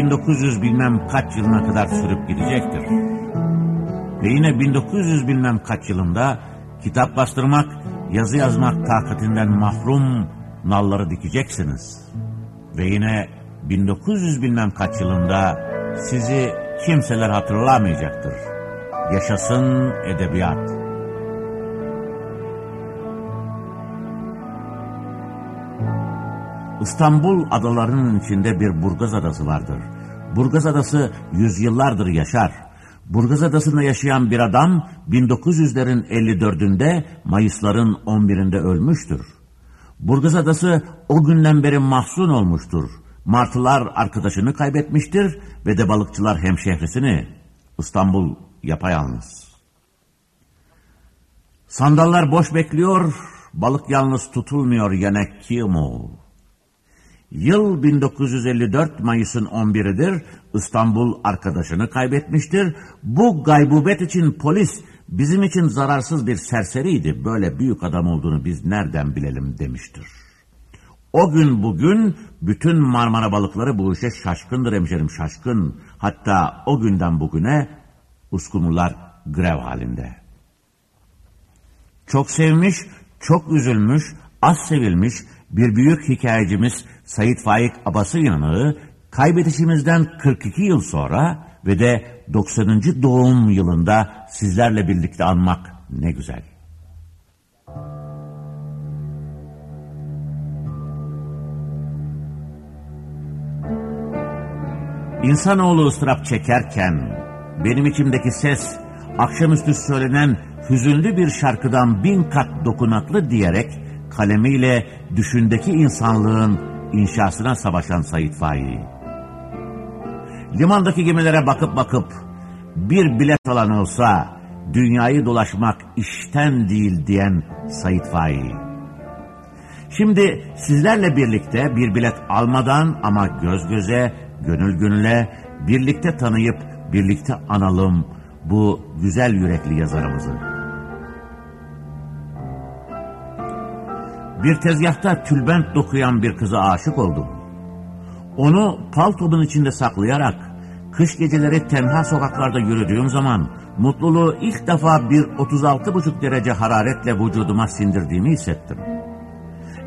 böyle 1900 bilmem kaç yılına kadar sürüp gidecektir. Ve yine 1900 bilmem kaç yılında kitap bastırmak, yazı yazmak takatinden mahrum nalları dikeceksiniz. Ve yine 1900 bilmem kaç yılında sizi kimseler hatırlamayacaktır. Yaşasın edebiyat. İstanbul adalarının içinde bir Burgaz Adası vardır. Burgaz Adası yüzyıllardır yaşar. Burgaz Adası'nda yaşayan bir adam 1900'lerin 54'ünde Mayısların 11'inde ölmüştür. Burgaz Adası o günden beri mahzun olmuştur. Martılar arkadaşını kaybetmiştir ve de balıkçılar hemşehrisini. İstanbul yapayalnız. Sandallar boş bekliyor, balık yalnız tutulmuyor yine kim o? Yıl 1954 Mayıs'ın 11'idir. İstanbul arkadaşını kaybetmiştir. Bu gaybubet için polis bizim için zararsız bir serseriydi. Böyle büyük adam olduğunu biz nereden bilelim demiştir. O gün bugün bütün Marmara balıkları bu işe şaşkındır hemşerim şaşkın. Hatta o günden bugüne uskumrular grev halinde. Çok sevmiş, çok üzülmüş, az sevilmiş bir büyük hikayecimiz Sayit Faik Abası Yanığı kaybedişimizden 42 yıl sonra ve de 90. doğum yılında sizlerle birlikte anmak ne güzel. İnsanoğlu ıstırap çekerken benim içimdeki ses akşamüstü söylenen hüzünlü bir şarkıdan bin kat dokunaklı diyerek kalemiyle düşündeki insanlığın inşasına savaşan Said Faik. Limandaki gemilere bakıp bakıp bir bilet alan olsa dünyayı dolaşmak işten değil diyen Said Faik. Şimdi sizlerle birlikte bir bilet almadan ama göz göze, gönül gönüle birlikte tanıyıp birlikte analım bu güzel yürekli yazarımızı. Bir tezgahta tülbent dokuyan bir kıza aşık oldum. Onu paltomun içinde saklayarak kış geceleri tenha sokaklarda yürüdüğüm zaman mutluluğu ilk defa bir 36,5 derece hararetle vücuduma sindirdiğimi hissettim.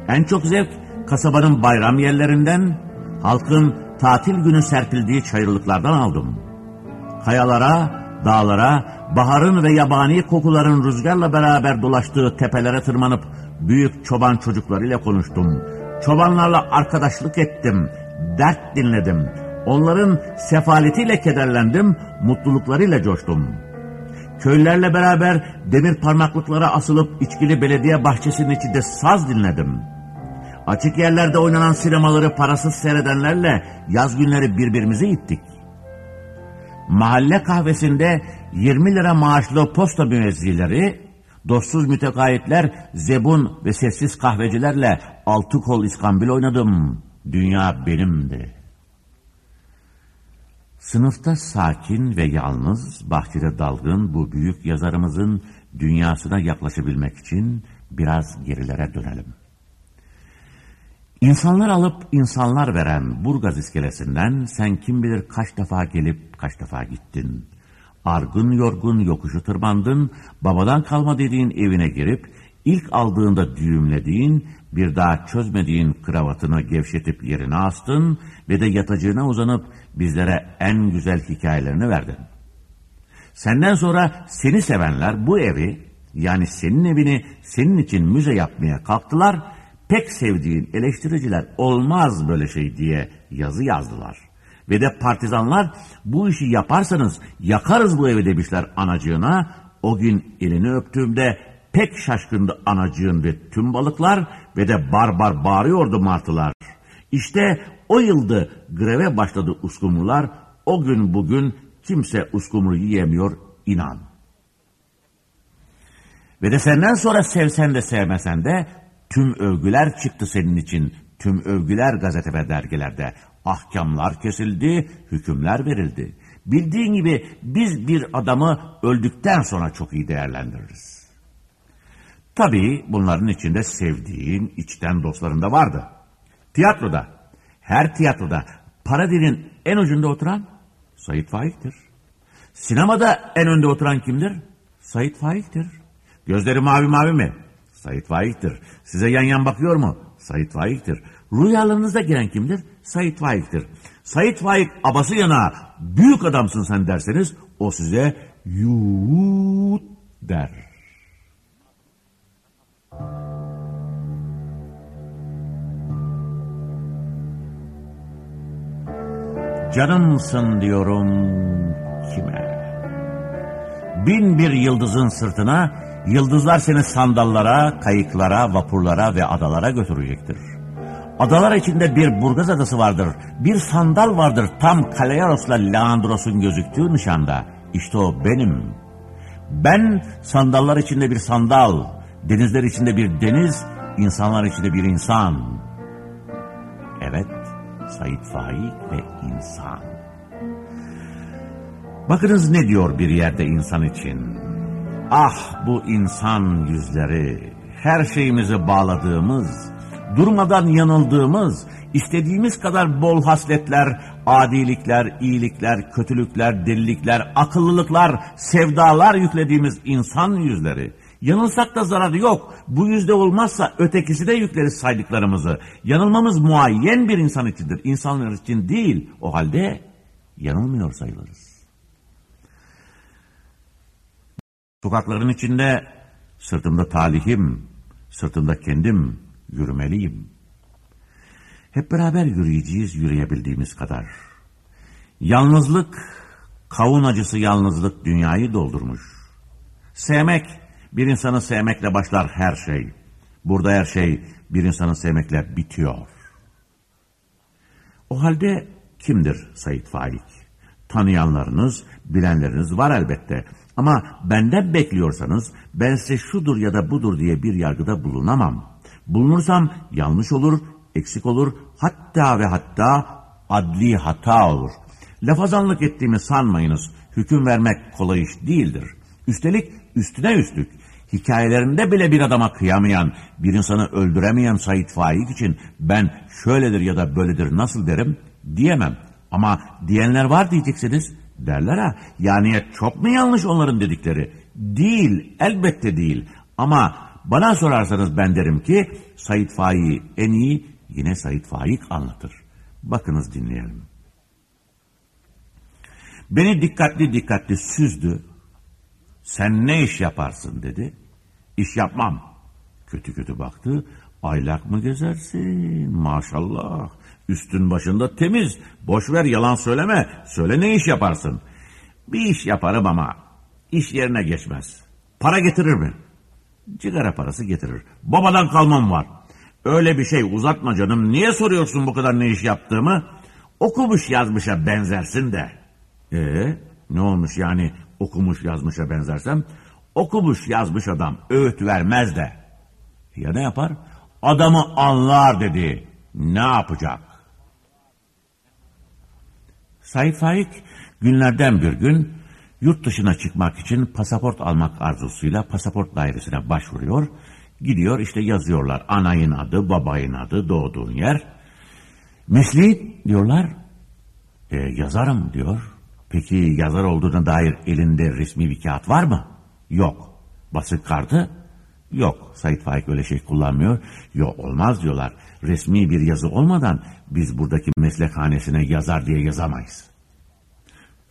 En çok zevk kasabanın bayram yerlerinden, halkın tatil günü serpildiği çayırlıklardan aldım. Kayalara, dağlara, baharın ve yabani kokuların rüzgarla beraber dolaştığı tepelere tırmanıp büyük çoban çocuklarıyla konuştum. Çobanlarla arkadaşlık ettim, dert dinledim. Onların sefaletiyle kederlendim, mutluluklarıyla coştum. Köylerle beraber demir parmaklıklara asılıp içkili belediye bahçesinin içinde saz dinledim. Açık yerlerde oynanan sinemaları parasız seyredenlerle yaz günleri birbirimizi ittik. Mahalle kahvesinde 20 lira maaşlı posta müezzileri Dostsuz mütekayetler, zebun ve sessiz kahvecilerle altı kol iskambil oynadım. Dünya benimdi. Sınıfta sakin ve yalnız, bahçede dalgın bu büyük yazarımızın dünyasına yaklaşabilmek için biraz gerilere dönelim. İnsanlar alıp insanlar veren Burgaz iskelesinden sen kim bilir kaç defa gelip kaç defa gittin. Argın yorgun yokuşu tırmandın, babadan kalma dediğin evine girip, ilk aldığında düğümlediğin, bir daha çözmediğin kravatını gevşetip yerine astın ve de yatacığına uzanıp bizlere en güzel hikayelerini verdin. Senden sonra seni sevenler bu evi, yani senin evini senin için müze yapmaya kalktılar, pek sevdiğin eleştiriciler olmaz böyle şey diye yazı yazdılar.'' Ve de partizanlar bu işi yaparsanız yakarız bu evi demişler anacığına. O gün elini öptüğümde pek şaşkındı anacığın ve tüm balıklar ve de barbar bağırıyordu martılar. İşte o yıldı greve başladı uskumrular. O gün bugün kimse uskumru yiyemiyor inan. Ve de senden sonra sevsen de sevmesen de tüm övgüler çıktı senin için. Tüm övgüler gazete ve dergilerde. Ahkamlar kesildi, hükümler verildi. Bildiğin gibi biz bir adamı öldükten sonra çok iyi değerlendiririz. Tabii bunların içinde sevdiğin içten dostların da vardı. Tiyatroda, her tiyatroda Para dilin en ucunda oturan Sait Faik'tir. Sinemada en önde oturan kimdir? Sait Faik'tir. Gözleri mavi mavi mi? Sait Faik'tir. Size yan yan bakıyor mu? Sait Faik'tir. Rüyalarınızda giren kimdir? Sait Faik'tir. Sait Faik abası yana büyük adamsın sen derseniz o size yuut der. Canımsın diyorum kime? Bin bir yıldızın sırtına, yıldızlar seni sandallara, kayıklara, vapurlara ve adalara götürecektir. Adalar içinde bir Burgaz adası vardır, bir sandal vardır tam Kalayaros'la Leandros'un gözüktüğü nişanda. İşte o benim. Ben sandallar içinde bir sandal, denizler içinde bir deniz, insanlar içinde bir insan. Evet, Said Faik ve insan. Bakınız ne diyor bir yerde insan için. Ah bu insan yüzleri, her şeyimizi bağladığımız, durmadan yanıldığımız, istediğimiz kadar bol hasletler, adilikler, iyilikler, kötülükler, delilikler, akıllılıklar, sevdalar yüklediğimiz insan yüzleri. Yanılsak da zararı yok. Bu yüzde olmazsa ötekisi de yükleriz saydıklarımızı. Yanılmamız muayyen bir insan içindir. İnsanlar için değil. O halde yanılmıyor sayılırız. Sokakların içinde sırtımda talihim, sırtımda kendim yürümeliyim. Hep beraber yürüyeceğiz yürüyebildiğimiz kadar. Yalnızlık, kavun acısı yalnızlık dünyayı doldurmuş. Sevmek, bir insanı sevmekle başlar her şey. Burada her şey bir insanı sevmekle bitiyor. O halde kimdir Said Faik? Tanıyanlarınız, bilenleriniz var elbette. Ama benden bekliyorsanız ben size şudur ya da budur diye bir yargıda bulunamam. Bulunursam yanlış olur, eksik olur, hatta ve hatta adli hata olur. Lafazanlık ettiğimi sanmayınız. Hüküm vermek kolay iş değildir. Üstelik üstüne üstlük hikayelerinde bile bir adama kıyamayan, bir insanı öldüremeyen Said Faik için ben şöyledir ya da böyledir nasıl derim diyemem. Ama diyenler var diyeceksiniz derler ha. Yani çok mu yanlış onların dedikleri? Değil, elbette değil. Ama bana sorarsanız ben derim ki Said Faik'i en iyi yine Said Faik anlatır. Bakınız dinleyelim. Beni dikkatli dikkatli süzdü. Sen ne iş yaparsın dedi. İş yapmam. Kötü kötü baktı. Aylak mı gezersin? Maşallah. Üstün başında temiz. Boş ver yalan söyleme. Söyle ne iş yaparsın? Bir iş yaparım ama iş yerine geçmez. Para getirir mi? Cigara parası getirir. Babadan kalmam var. Öyle bir şey uzatma canım. Niye soruyorsun bu kadar ne iş yaptığımı? Okumuş yazmışa benzersin de. Ee, ne olmuş yani okumuş yazmışa benzersem? Okumuş yazmış adam öğüt vermez de. Ya ne yapar? Adamı anlar dedi. Ne yapacak? Said Faik günlerden bir gün yurt dışına çıkmak için pasaport almak arzusuyla pasaport dairesine başvuruyor. Gidiyor işte yazıyorlar anayın adı, babayın adı, doğduğun yer. Mesleği diyorlar. E, yazarım diyor. Peki yazar olduğuna dair elinde resmi bir kağıt var mı? Yok. Basık kartı? Yok. Said Faik öyle şey kullanmıyor. Yok olmaz diyorlar. Resmi bir yazı olmadan biz buradaki meslekhanesine yazar diye yazamayız.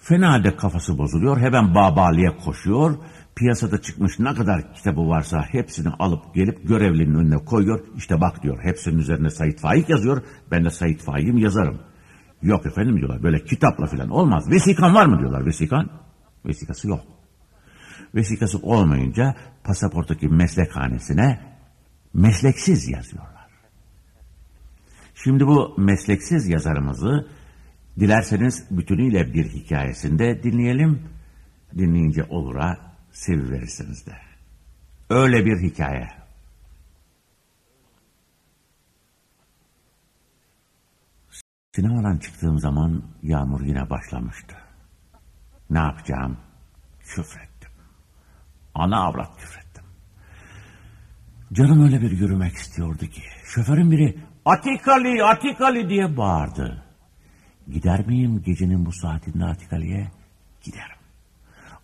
Fena halde kafası bozuluyor. Hemen babaliye koşuyor. Piyasada çıkmış ne kadar kitabı varsa hepsini alıp gelip görevlinin önüne koyuyor. İşte bak diyor hepsinin üzerine Said Faik yazıyor. Ben de Said Faik'im yazarım. Yok efendim diyorlar böyle kitapla falan olmaz. Vesikan var mı diyorlar vesikan? Vesikası yok. Vesikası olmayınca pasaporttaki meslekhanesine mesleksiz yazıyorlar. Şimdi bu mesleksiz yazarımızı dilerseniz bütünüyle bir hikayesinde dinleyelim. Dinleyince olura seviverirsiniz de. Öyle bir hikaye. Sinemadan çıktığım zaman yağmur yine başlamıştı. Ne yapacağım? Küfrettim. Ana avrat küfrettim. Canım öyle bir yürümek istiyordu ki. Şoförün biri Atikali, Atikali diye bağırdı. Gider miyim gecenin bu saatinde Atikali'ye? Giderim.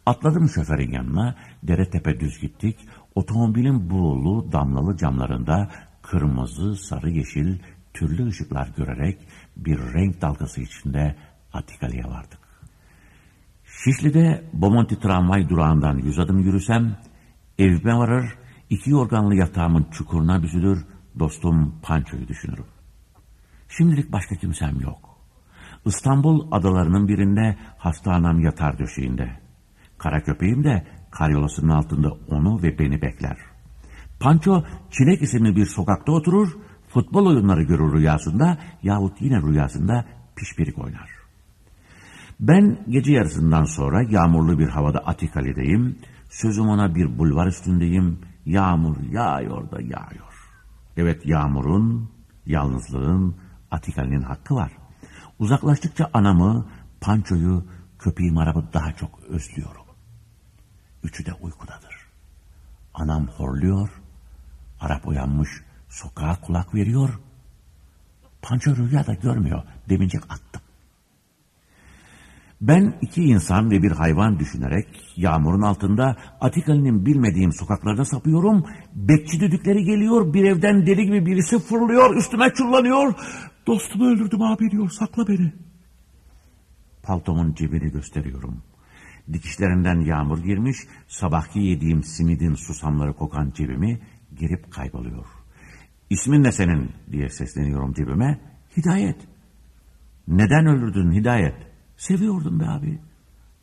Atladım şoförün yanına, dere tepe düz gittik. Otomobilin buğulu, damlalı camlarında kırmızı, sarı, yeşil türlü ışıklar görerek bir renk dalgası içinde Atikali'ye vardık. Şişli'de Bomonti tramvay durağından yüz adım yürüsem, evime varır, iki yorganlı yatağımın çukuruna büzülür, dostum Panço'yu düşünürüm. Şimdilik başka kimsem yok. İstanbul adalarının birinde hastanam yatar döşeğinde. Kara köpeğim de karyolasının altında onu ve beni bekler. Panço Çilek isimli bir sokakta oturur, futbol oyunları görür rüyasında yahut yine rüyasında pişpirik oynar. Ben gece yarısından sonra yağmurlu bir havada Atikali'deyim. Sözüm ona bir bulvar üstündeyim. Yağmur yağıyor da yağıyor. Evet yağmurun, yalnızlığın, Atikali'nin hakkı var. Uzaklaştıkça anamı, Panço'yu, köpeğim arabı daha çok özlüyorum. Üçü de uykudadır. Anam horluyor, Arap uyanmış, sokağa kulak veriyor. Panço rüya da görmüyor, demincek attım. Ben iki insan ve bir hayvan düşünerek yağmurun altında Atikali'nin bilmediğim sokaklarda sapıyorum. Bekçi düdükleri geliyor, bir evden deli gibi birisi fırlıyor, üstüme çullanıyor. Dostumu öldürdüm abi diyor, sakla beni. Paltomun cebini gösteriyorum. Dikişlerinden yağmur girmiş, sabahki yediğim simidin susamları kokan cebimi girip kayboluyor. İsmin ne senin diye sesleniyorum cebime. Hidayet. Neden öldürdün Hidayet? Seviyordum be abi.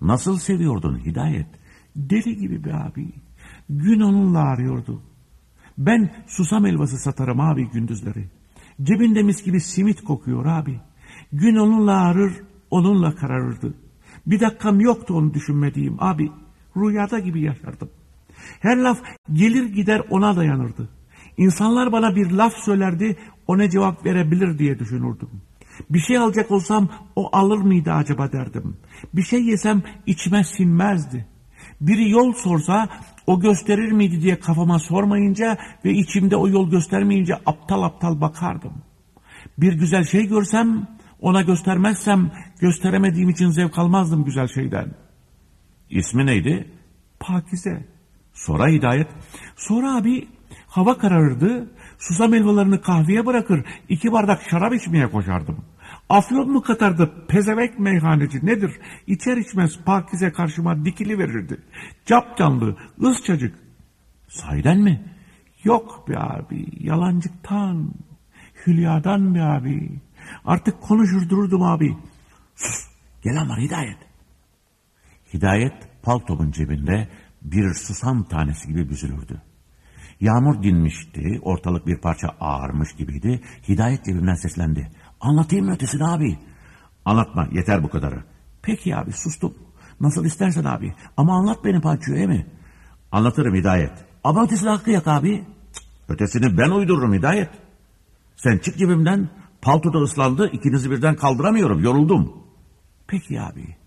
Nasıl seviyordun Hidayet? Deli gibi be abi. Gün onunla arıyordu. Ben susam elvası satarım abi gündüzleri. Cebinde mis gibi simit kokuyor abi. Gün onunla arır, onunla kararırdı. Bir dakikam yoktu onu düşünmediğim abi. Rüyada gibi yaşardım. Her laf gelir gider ona dayanırdı. İnsanlar bana bir laf söylerdi, o ne cevap verebilir diye düşünürdüm. Bir şey alacak olsam o alır mıydı acaba derdim. Bir şey yesem içime sinmezdi. Biri yol sorsa o gösterir miydi diye kafama sormayınca ve içimde o yol göstermeyince aptal aptal bakardım. Bir güzel şey görsem ona göstermezsem gösteremediğim için zevk almazdım güzel şeyden. İsmi neydi? Pakize. Sonra Hidayet. Sonra abi hava kararırdı. Susam elmalarını kahveye bırakır, iki bardak şarap içmeye koşardım. Afyon mu katardı, pezevek meyhaneci nedir? İçer içmez pakize karşıma dikili verirdi. Cap canlı, ısçacık. Sahiden mi? Yok be abi, yalancıktan, hülyadan be abi. Artık konuşur dururdum abi. Sus, gelen var Hidayet. Hidayet paltomun cebinde bir susam tanesi gibi büzülürdü. Yağmur dinmişti, ortalık bir parça ağarmış gibiydi. Hidayet cebimden seslendi. Anlatayım mı ötesini abi? Anlatma, yeter bu kadarı. Peki abi, sustum. Nasıl istersen abi. Ama anlat beni parçaya mi? Anlatırım Hidayet. Ama ötesini hakkı yak abi. ötesini ben uydururum Hidayet. Sen çık cebimden. Paltoda ıslandı, ikinizi birden kaldıramıyorum, yoruldum. Peki abi.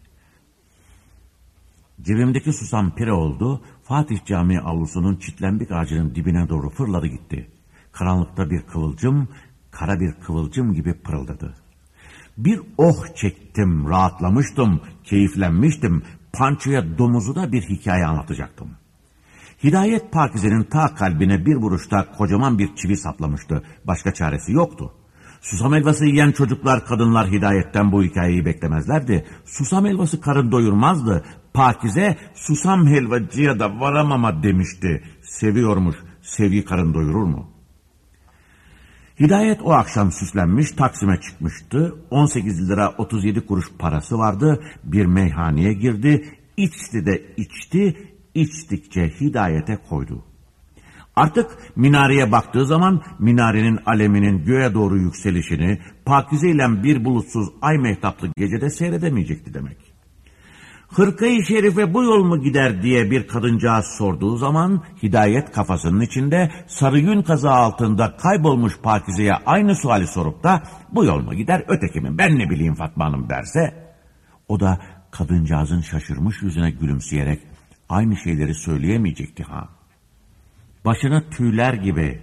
Cebimdeki susam pire oldu, Fatih Camii avlusunun çitlenbik ağacının dibine doğru fırladı gitti. Karanlıkta bir kıvılcım, kara bir kıvılcım gibi pırıldadı. Bir oh çektim, rahatlamıştım, keyiflenmiştim, Panço'ya domuzu da bir hikaye anlatacaktım. Hidayet Pakize'nin ta kalbine bir vuruşta kocaman bir çivi saplamıştı. Başka çaresi yoktu. Susam elvası yiyen çocuklar, kadınlar hidayetten bu hikayeyi beklemezlerdi. Susam elvası karın doyurmazdı. Pakize susam helvacıya da varamama demişti. Seviyormuş, sevgi karın doyurur mu? Hidayet o akşam süslenmiş, Taksim'e çıkmıştı. 18 lira 37 kuruş parası vardı. Bir meyhaneye girdi. İçti de içti, içtikçe hidayete koydu. Artık minareye baktığı zaman minarenin aleminin göğe doğru yükselişini pakize ile bir bulutsuz ay mehtaplı gecede seyredemeyecekti demek. Hırkayı şerife bu yol mu gider diye bir kadıncağız sorduğu zaman hidayet kafasının içinde sarı yün kazağı altında kaybolmuş Pakize'ye aynı suali sorup da bu yol mu gider öteki mi ben ne bileyim Fatma Hanım derse o da kadıncağızın şaşırmış yüzüne gülümseyerek aynı şeyleri söyleyemeyecekti ha. Başını tüyler gibi,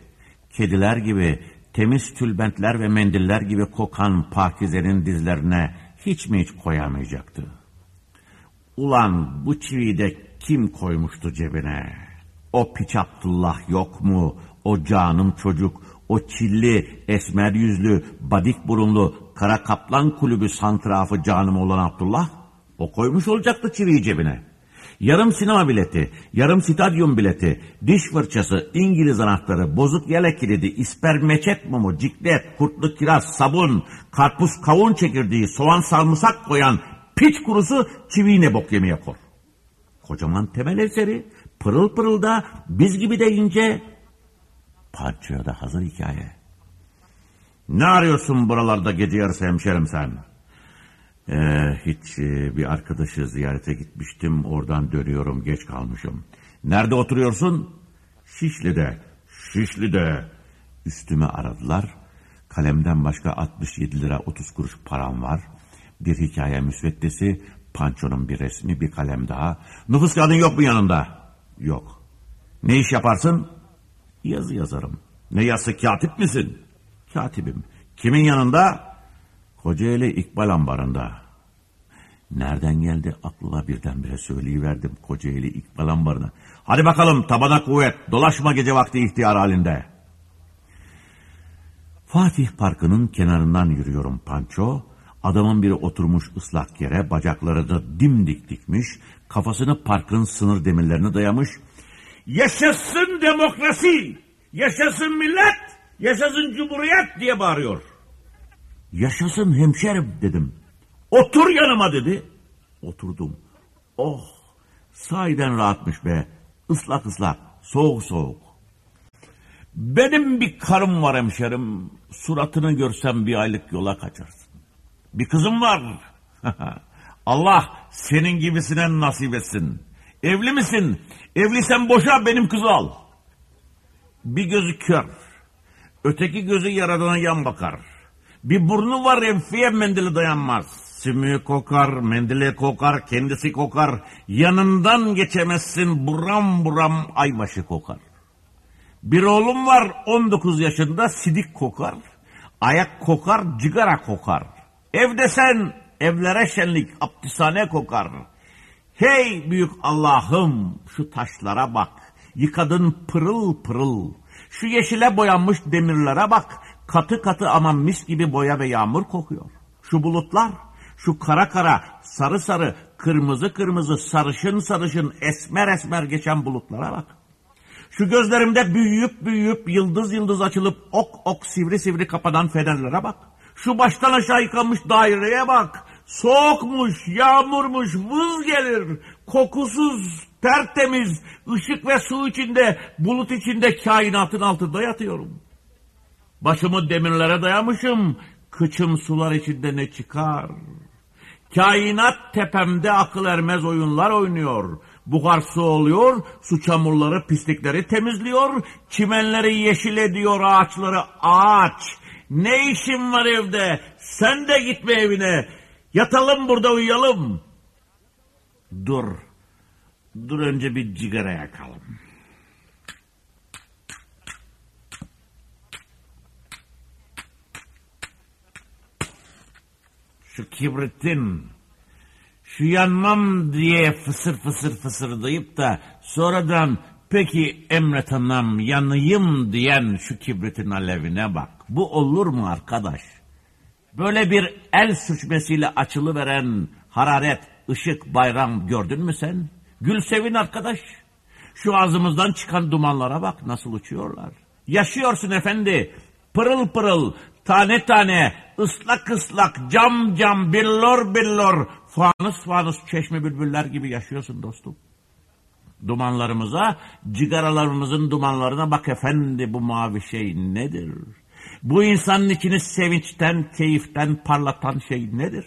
kediler gibi, temiz tülbentler ve mendiller gibi kokan Pakize'nin dizlerine hiç mi hiç koyamayacaktı? Ulan bu çiviyi de kim koymuştu cebine? O piç Abdullah yok mu? O canım çocuk, o çilli, esmer yüzlü, badik burunlu, kara kaplan kulübü santrafı canım olan Abdullah? O koymuş olacaktı çiviyi cebine. Yarım sinema bileti, yarım stadyum bileti, diş fırçası, İngiliz anahtarı, bozuk yelek kilidi, isper meçet mumu, ciklet, kurtlu kiraz, sabun, karpuz kavun çekirdeği, soğan sarımsak koyan piç kurusu çiviğine bok yemeye kor. Kocaman temel eseri, pırıl pırıl da biz gibi de ince. Parçaya da hazır hikaye. Ne arıyorsun buralarda gece yarısı hemşerim sen? Ee, hiç e, bir arkadaşı ziyarete gitmiştim. Oradan dönüyorum geç kalmışım. Nerede oturuyorsun? Şişli'de. Şişli'de. Üstüme aradılar. Kalemden başka 67 lira 30 kuruş param var. Bir hikaye müsveddesi, pançonun bir resmi, bir kalem daha. Nüfus kağıdın yok mu yanında? Yok. Ne iş yaparsın? Yazı yazarım. Ne yazı katip misin? Katibim. Kimin yanında? Kocaeli İkbal ambarında. Nereden geldi aklına birdenbire söyleyiverdim Kocaeli İkbal ambarına. Hadi bakalım tabana kuvvet dolaşma gece vakti ihtiyar halinde. Fatih Parkı'nın kenarından yürüyorum Panço. Adamın biri oturmuş ıslak yere bacakları da dimdik dikmiş. Kafasını parkın sınır demirlerine dayamış. Yaşasın demokrasi! Yaşasın millet! Yaşasın cumhuriyet diye bağırıyor. Yaşasın hemşerim dedim. Otur yanıma dedi. Oturdum. Oh sahiden rahatmış be. Islak ıslak, soğuk soğuk. Benim bir karım var hemşerim. Suratını görsem bir aylık yola kaçarsın. Bir kızım var. Allah senin gibisine nasip etsin. Evli misin? Evliysen boşa benim kızı al. Bir gözü kör. Öteki gözü yaradana yan bakar. Bir burnu var enfiye mendili dayanmaz. Sümüğü kokar, mendili kokar, kendisi kokar. Yanından geçemezsin buram buram aybaşı kokar. Bir oğlum var 19 yaşında sidik kokar. Ayak kokar, cigara kokar. Evde sen evlere şenlik, aptishane kokar. Hey büyük Allah'ım şu taşlara bak. Yıkadın pırıl pırıl. Şu yeşile boyanmış demirlere bak. Katı katı ama mis gibi boya ve yağmur kokuyor. Şu bulutlar, şu kara kara, sarı sarı, kırmızı kırmızı, sarışın sarışın, esmer esmer geçen bulutlara bak. Şu gözlerimde büyüyüp büyüyüp yıldız yıldız açılıp ok ok sivri sivri kapanan fenerlere bak. Şu baştan aşağı yıkanmış daireye bak. Soğukmuş, yağmurmuş, vız gelir. Kokusuz, tertemiz, ışık ve su içinde, bulut içinde kainatın altında yatıyorum. Başımı demirlere dayamışım, kıçım sular içinde ne çıkar. Kainat tepemde akıl ermez oyunlar oynuyor. Buhar su oluyor, su çamurları pislikleri temizliyor, çimenleri yeşil ediyor, ağaçları ağaç. Ne işin var evde? Sen de gitme evine. Yatalım burada uyuyalım. Dur. Dur önce bir cigara yakalım. Şu kibritin şu yanmam diye fısır fısır fısırdayıp da sonradan peki Emret Hanım yanayım diyen şu kibritin alevine bak. Bu olur mu arkadaş? Böyle bir el sürçmesiyle açılıveren hararet, ışık, bayram gördün mü sen? Gül sevin arkadaş. Şu ağzımızdan çıkan dumanlara bak nasıl uçuyorlar. Yaşıyorsun efendi. Pırıl pırıl, tane tane, ıslak ıslak, cam cam, billor billor, fanus fanus çeşme bülbüller gibi yaşıyorsun dostum. Dumanlarımıza, cigaralarımızın dumanlarına bak efendi bu mavi şey nedir? Bu insanın içini sevinçten, keyiften parlatan şey nedir?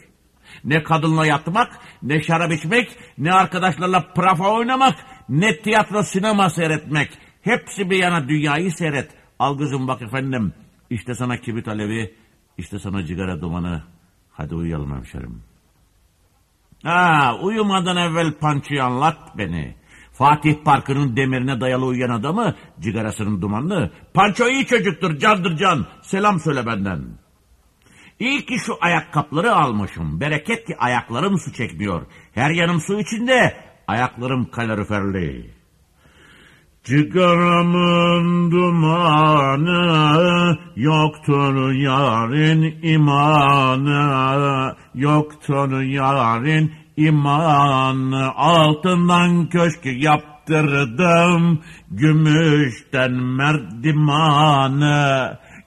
Ne kadınla yatmak, ne şarap içmek, ne arkadaşlarla prafa oynamak, ne tiyatro sinema seyretmek. Hepsi bir yana dünyayı seyret. Al gözüm bak efendim. İşte sana kibrit alevi, işte sana cigara dumanı. Hadi uyuyalım hemşerim. Ha, uyumadan evvel pançıyı anlat beni. Fatih Parkı'nın demirine dayalı uyuyan adamı, cigarasının dumanlı. Panço iyi çocuktur, candır can. Selam söyle benden. İyi ki şu ayakkabıları almışım. Bereket ki ayaklarım su çekmiyor. Her yanım su içinde, ayaklarım kaloriferli. Cigaramın dumanı, yoktur yarın imanı, yoktur yarın imanı. Altından köşk yaptırdım, gümüşten merdimanı,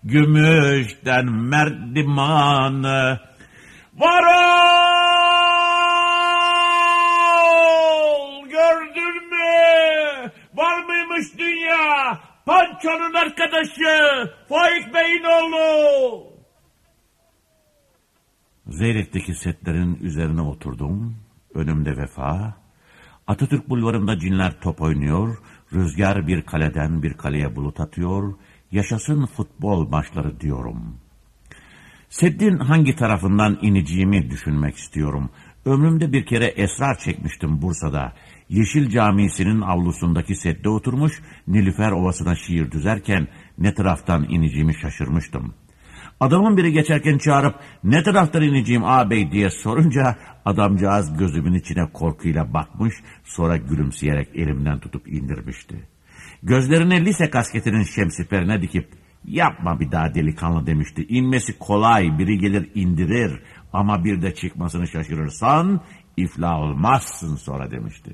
gümüşten merdimanı. Varol! Gördün mü? Var mıymış dünya? Panço'nun arkadaşı, Faik Bey'in oğlu. Zeyrek'teki setlerin üzerine oturdum. Önümde vefa. Atatürk bulvarında cinler top oynuyor. Rüzgar bir kaleden bir kaleye bulut atıyor. Yaşasın futbol maçları diyorum. Seddin hangi tarafından ineceğimi düşünmek istiyorum. Ömrümde bir kere esrar çekmiştim Bursa'da. Yeşil Camisi'nin avlusundaki sette oturmuş, Nilüfer Ovası'na şiir düzerken ne taraftan ineceğimi şaşırmıştım. Adamın biri geçerken çağırıp ne taraftan ineceğim ağabey diye sorunca adamcağız gözümün içine korkuyla bakmış sonra gülümseyerek elimden tutup indirmişti. Gözlerini lise kasketinin şemsiperine dikip yapma bir daha delikanlı demişti. İnmesi kolay biri gelir indirir ama bir de çıkmasını şaşırırsan iflah olmazsın sonra demişti.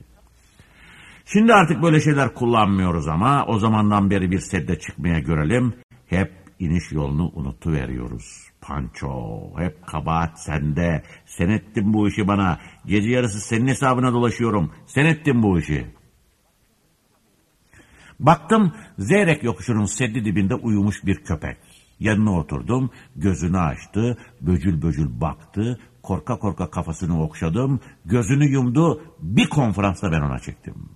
Şimdi artık böyle şeyler kullanmıyoruz ama o zamandan beri bir sedde çıkmaya görelim. Hep iniş yolunu unutuveriyoruz. Panço, hep kabahat sende. Sen ettin bu işi bana. Gece yarısı senin hesabına dolaşıyorum. Sen ettin bu işi. Baktım Zeyrek yokuşunun seddi dibinde uyumuş bir köpek. Yanına oturdum, gözünü açtı, böcül böcül baktı, korka korka kafasını okşadım, gözünü yumdu, bir konferansta ben ona çektim.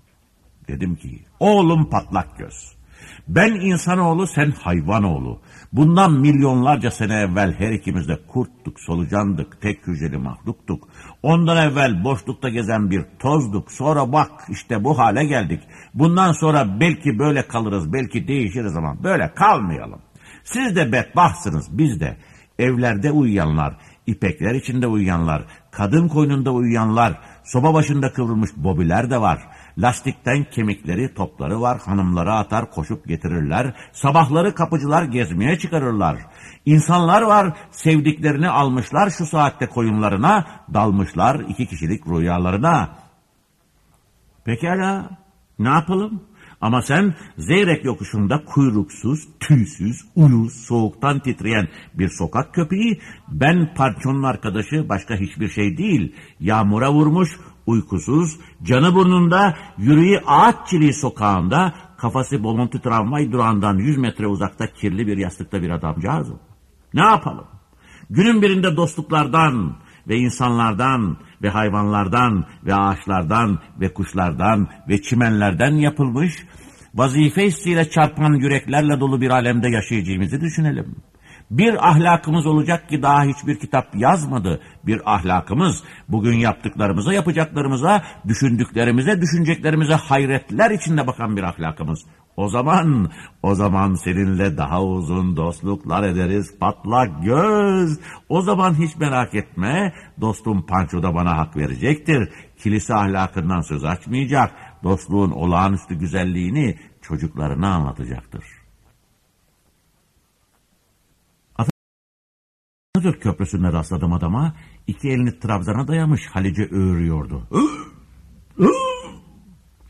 Dedim ki, oğlum patlak göz. Ben insanoğlu, sen hayvanoğlu. Bundan milyonlarca sene evvel her ikimiz de kurttuk, solucandık, tek hücreli mahluktuk. Ondan evvel boşlukta gezen bir tozduk. Sonra bak işte bu hale geldik. Bundan sonra belki böyle kalırız, belki değişiriz ama böyle kalmayalım. Siz de bedbahsınız, biz de. Evlerde uyuyanlar, ipekler içinde uyuyanlar, kadın koynunda uyuyanlar, soba başında kıvrılmış bobiler de var. Lastikten kemikleri, topları var, hanımları atar, koşup getirirler. Sabahları kapıcılar gezmeye çıkarırlar. İnsanlar var, sevdiklerini almışlar şu saatte koyunlarına, dalmışlar iki kişilik rüyalarına. Pekala, ne yapalım? Ama sen Zeyrek yokuşunda kuyruksuz, tüysüz, uyuz, soğuktan titreyen bir sokak köpeği, ben parçonun arkadaşı başka hiçbir şey değil. Yağmura vurmuş, uykusuz, canı burnunda, yürüyü ağaç çiliği sokağında, kafası bolontu tramvay durağından 100 metre uzakta kirli bir yastıkta bir adamcağızım. Ne yapalım? Günün birinde dostluklardan ve insanlardan ve hayvanlardan ve ağaçlardan ve kuşlardan ve çimenlerden yapılmış, vazife hissiyle çarpan yüreklerle dolu bir alemde yaşayacağımızı düşünelim. Bir ahlakımız olacak ki daha hiçbir kitap yazmadı. Bir ahlakımız bugün yaptıklarımıza, yapacaklarımıza, düşündüklerimize, düşüneceklerimize hayretler içinde bakan bir ahlakımız. O zaman, o zaman seninle daha uzun dostluklar ederiz patlak göz. O zaman hiç merak etme, dostum Panço da bana hak verecektir. Kilise ahlakından söz açmayacak, dostluğun olağanüstü güzelliğini çocuklarına anlatacaktır. Atatürk Köprüsü'nde rastladım adama, iki elini trabzana dayamış Halice öğürüyordu.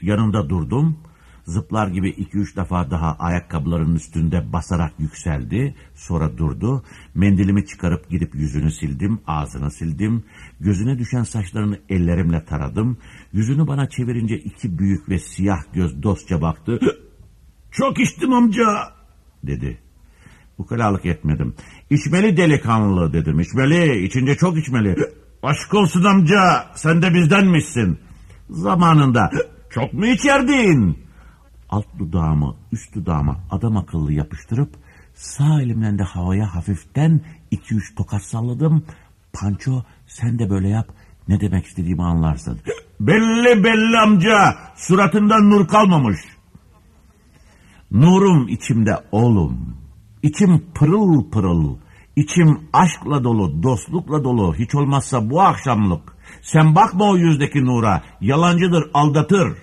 Yanında durdum, zıplar gibi iki üç defa daha ayakkabılarının üstünde basarak yükseldi, sonra durdu, mendilimi çıkarıp gidip yüzünü sildim, ağzını sildim, gözüne düşen saçlarını ellerimle taradım, yüzünü bana çevirince iki büyük ve siyah göz dostça baktı, ''Çok içtim amca'' dedi. Ukalalık etmedim. İçmeli delikanlı dedim. İçmeli, içince çok içmeli. Aşk olsun amca, sen de bizdenmişsin. Zamanında çok mu içerdin? Alt dudağımı, üst dudağıma adam akıllı yapıştırıp sağ elimden de havaya hafiften iki üç tokat salladım. Panço sen de böyle yap ne demek istediğimi anlarsın. Belli belli amca suratından nur kalmamış. Nurum içimde oğlum. İçim pırıl pırıl. İçim aşkla dolu, dostlukla dolu, hiç olmazsa bu akşamlık. Sen bakma o yüzdeki nura, yalancıdır, aldatır.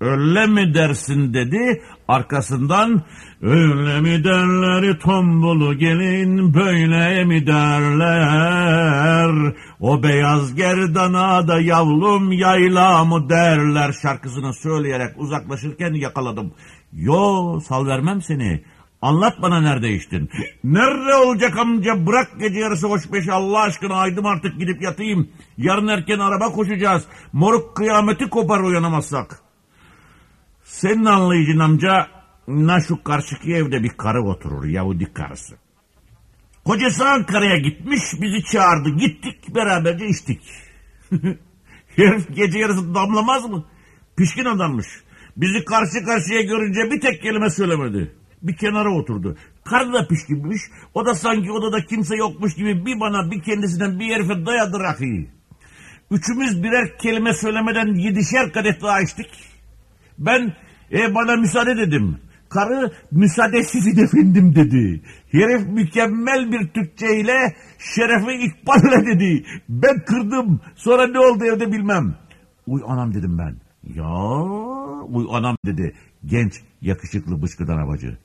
Öyle mi dersin dedi, arkasından öyle mi derler tombulu gelin, böyle mi derler? O beyaz gerdana da yavlum yayla mı derler şarkısını söyleyerek uzaklaşırken yakaladım. Yo sal vermem seni. Anlat bana nerede içtin? Nerede olacak amca? Bırak gece yarısı hoş beşi Allah aşkına aydım artık gidip yatayım. Yarın erken araba koşacağız. Moruk kıyameti kopar uyanamazsak. Senin anlayıcın amca na şu karşıki evde bir karı oturur Yahudi karısı. Kocası Ankara'ya gitmiş bizi çağırdı gittik beraberce içtik. Herif gece yarısı damlamaz mı? Pişkin adammış. Bizi karşı karşıya görünce bir tek kelime söylemedi. Bir kenara oturdu. Karı da pişkinmiş. O da sanki odada kimse yokmuş gibi bir bana bir kendisinden bir herife dayadı rakıyı. Üçümüz birer kelime söylemeden yedişer kadeh daha içtik. Ben e, bana müsaade dedim. Karı müsaadesiz efendim dedi. Herif mükemmel bir Türkçe ile şerefe ikballe dedi. Ben kırdım. Sonra ne oldu evde bilmem. Uy anam dedim ben. Ya uy anam dedi. Genç yakışıklı bışkıdan havacı.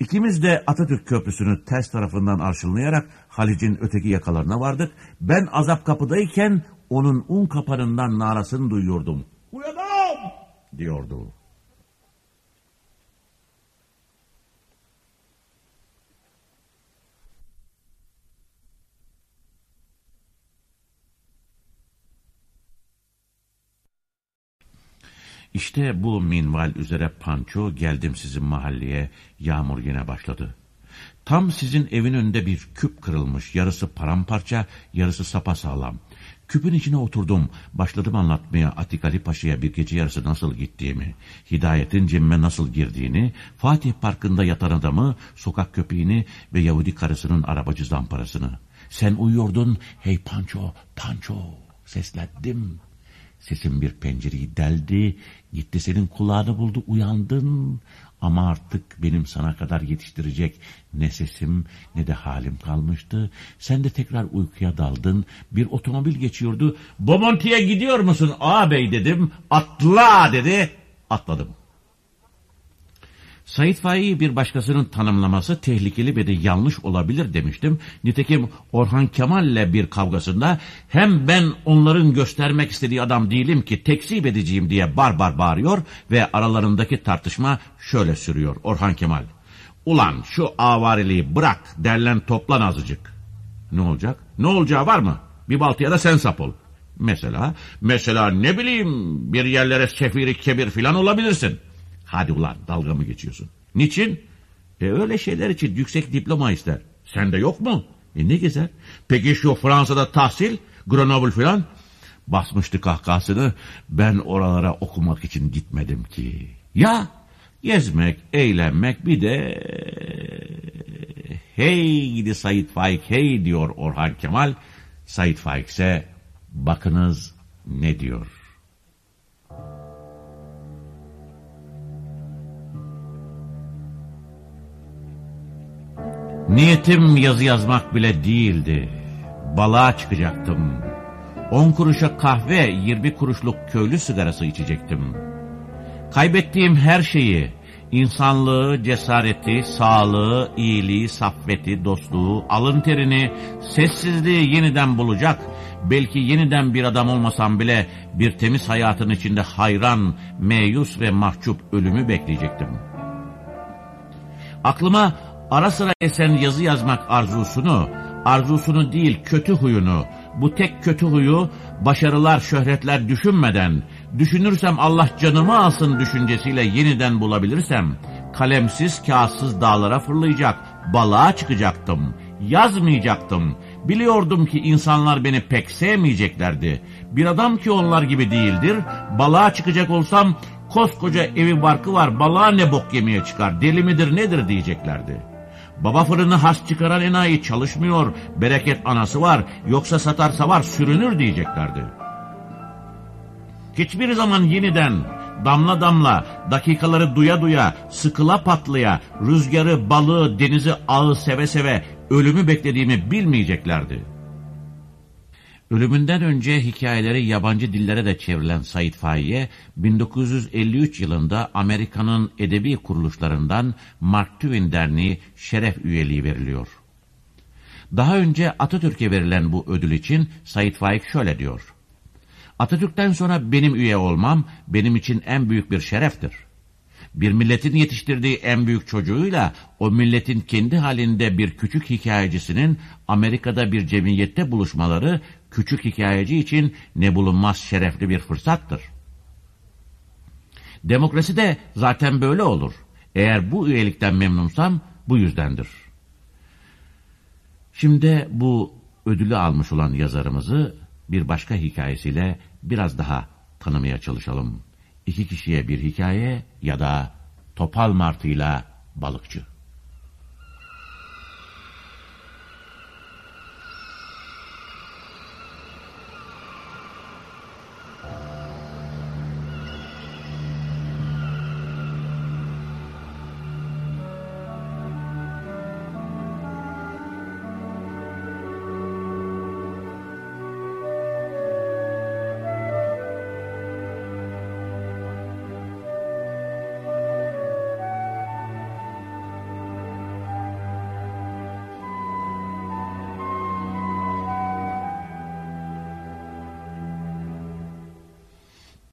İkimiz de Atatürk Köprüsü'nü ters tarafından arşınlayarak Halic'in öteki yakalarına vardık. Ben azap kapıdayken onun un kapanından narasını duyuyordum. Uyanam! diyordu. İşte bu minval üzere panço geldim sizin mahalleye, yağmur yine başladı. Tam sizin evin önünde bir küp kırılmış, yarısı paramparça, yarısı sapasağlam. Küpün içine oturdum, başladım anlatmaya Atik Ali Paşa'ya bir gece yarısı nasıl gittiğimi, Hidayet'in cemme nasıl girdiğini, Fatih Parkı'nda yatan adamı, sokak köpeğini ve Yahudi karısının arabacı zamparasını. Sen uyuyordun, hey panço, panço, seslendim. Sesim bir pencereyi deldi, gitti senin kulağını buldu, uyandın. Ama artık benim sana kadar yetiştirecek ne sesim ne de halim kalmıştı. Sen de tekrar uykuya daldın. Bir otomobil geçiyordu. Bomonti'ye gidiyor musun ağabey dedim. Atla dedi. Atladım. Said Faik'i bir başkasının tanımlaması tehlikeli ve de yanlış olabilir demiştim. Nitekim Orhan Kemal'le bir kavgasında hem ben onların göstermek istediği adam değilim ki tekzip edeceğim diye bar bar bağırıyor ve aralarındaki tartışma şöyle sürüyor Orhan Kemal. Ulan şu avariliği bırak derlen toplan azıcık. Ne olacak? Ne olacağı var mı? Bir baltaya da sen sap ol. Mesela, mesela ne bileyim bir yerlere sefiri kebir filan olabilirsin. Hadi ulan dalga mı geçiyorsun? Niçin? E öyle şeyler için yüksek diploma ister. Sende yok mu? E ne gezer? Peki şu Fransa'da tahsil, Grenoble filan? Basmıştı kahkahasını. Ben oralara okumak için gitmedim ki. Ya gezmek, eğlenmek bir de... Hey gidi Said Faik hey diyor Orhan Kemal. Said Faik ise bakınız ne diyor. Niyetim yazı yazmak bile değildi. Balığa çıkacaktım. On kuruşa kahve, yirmi kuruşluk köylü sigarası içecektim. Kaybettiğim her şeyi, insanlığı, cesareti, sağlığı, iyiliği, saffeti, dostluğu, alın terini, sessizliği yeniden bulacak, belki yeniden bir adam olmasam bile bir temiz hayatın içinde hayran, meyus ve mahcup ölümü bekleyecektim. Aklıma ara sıra esen yazı yazmak arzusunu, arzusunu değil kötü huyunu, bu tek kötü huyu başarılar, şöhretler düşünmeden, düşünürsem Allah canımı alsın düşüncesiyle yeniden bulabilirsem, kalemsiz, kağıtsız dağlara fırlayacak, balığa çıkacaktım, yazmayacaktım. Biliyordum ki insanlar beni pek sevmeyeceklerdi. Bir adam ki onlar gibi değildir, balığa çıkacak olsam, koskoca evi barkı var, balığa ne bok yemeye çıkar, deli midir nedir diyeceklerdi. Baba fırını has çıkaran enayi çalışmıyor, bereket anası var, yoksa satarsa var sürünür diyeceklerdi. Hiçbir zaman yeniden damla damla, dakikaları duya duya, sıkıla patlaya, rüzgarı, balığı, denizi ağı seve seve, ölümü beklediğimi bilmeyeceklerdi. Ölümünden önce hikayeleri yabancı dillere de çevrilen Said Faik'e 1953 yılında Amerika'nın edebi kuruluşlarından Mark Twain Derneği şeref üyeliği veriliyor. Daha önce Atatürk'e verilen bu ödül için Said Faik şöyle diyor. Atatürk'ten sonra benim üye olmam benim için en büyük bir şereftir. Bir milletin yetiştirdiği en büyük çocuğuyla o milletin kendi halinde bir küçük hikayecisinin Amerika'da bir cemiyette buluşmaları küçük hikayeci için ne bulunmaz şerefli bir fırsattır. Demokrasi de zaten böyle olur. Eğer bu üyelikten memnunsam bu yüzdendir. Şimdi bu ödülü almış olan yazarımızı bir başka hikayesiyle biraz daha tanımaya çalışalım. İki kişiye bir hikaye ya da topal martıyla balıkçı.